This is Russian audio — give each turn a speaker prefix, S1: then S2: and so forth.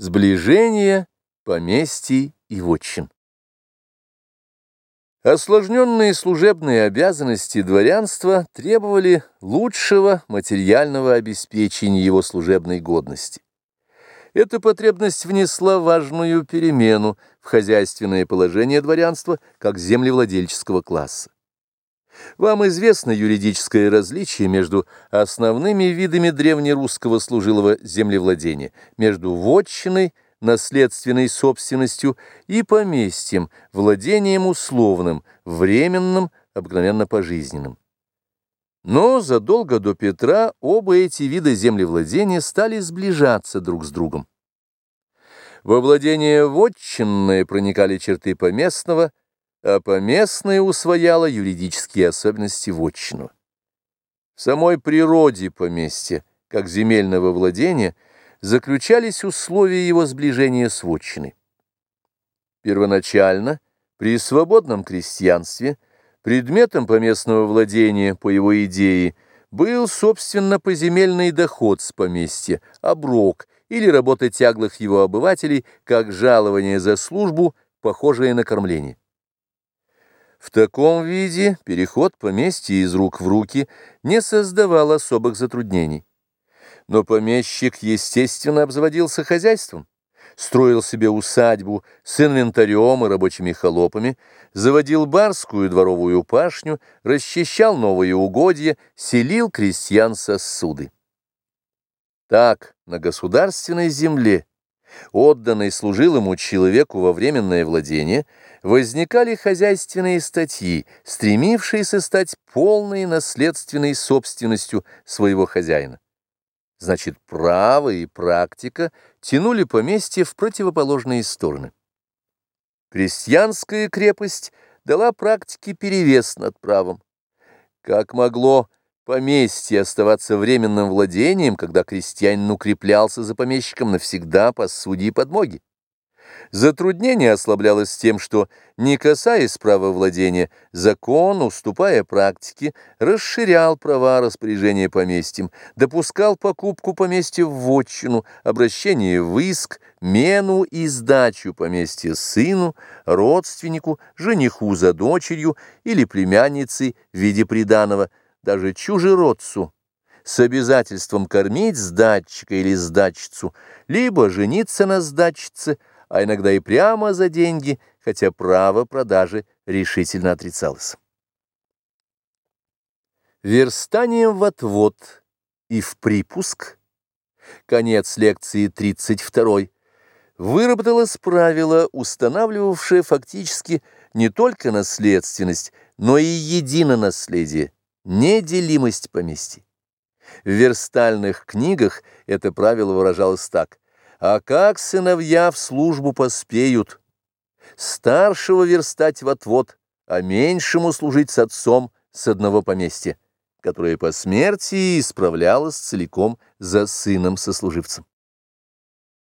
S1: Сближение поместий и вотчин. Осложненные служебные обязанности дворянства требовали лучшего материального обеспечения его служебной годности. Эта потребность внесла важную перемену в хозяйственное положение дворянства как землевладельческого класса. Вам известно юридическое различие между основными видами древнерусского служилого землевладения, между вотчиной, наследственной собственностью и поместьем, владением условным, временным, обыкновенно пожизненным. Но задолго до Петра оба эти вида землевладения стали сближаться друг с другом. Во владение вотчинное проникали черты поместного, а поместное усвояло юридические особенности вотчину. В самой природе поместья, как земельного владения, заключались условия его сближения с вотчиной. Первоначально, при свободном крестьянстве, предметом поместного владения, по его идее, был, собственно, поземельный доход с поместья, оброк или работа тяглых его обывателей, как жалование за службу, похожее на кормление. В таком виде переход поместья из рук в руки не создавал особых затруднений. Но помещик, естественно, обзаводился хозяйством, строил себе усадьбу с инвентарем и рабочими холопами, заводил барскую дворовую пашню, расчищал новые угодья, селил крестьян сосуды. Так, на государственной земле отданной служилому человеку во временное владение, возникали хозяйственные статьи, стремившиеся стать полной наследственной собственностью своего хозяина. Значит, право и практика тянули поместье в противоположные стороны. Крестьянская крепость дала практике перевес над правом. Как могло поместье оставаться временным владением, когда крестьянин укреплялся за помещиком навсегда по судьи подмоги. Затруднение ослаблялось тем, что, не касаясь права владения, закон, уступая практике, расширял права распоряжения поместьем, допускал покупку поместья в вотчину, обращение в иск, мену и сдачу поместья сыну, родственнику, жениху за дочерью или племянницей в виде приданого – даже чужеродцу, с обязательством кормить сдатчика или сдатчицу, либо жениться на сдатчице, а иногда и прямо за деньги, хотя право продажи решительно отрицалось. Верстанием в отвод и в припуск, конец лекции 32 выработалось правило, устанавливавшее фактически не только наследственность, но и единонаследие неделимость поместья. В верстальных книгах это правило выражалось так. «А как сыновья в службу поспеют? Старшего верстать в отвод, а меньшему служить с отцом с одного поместья, которое по смерти исправлялось целиком за сыном-сослуживцем».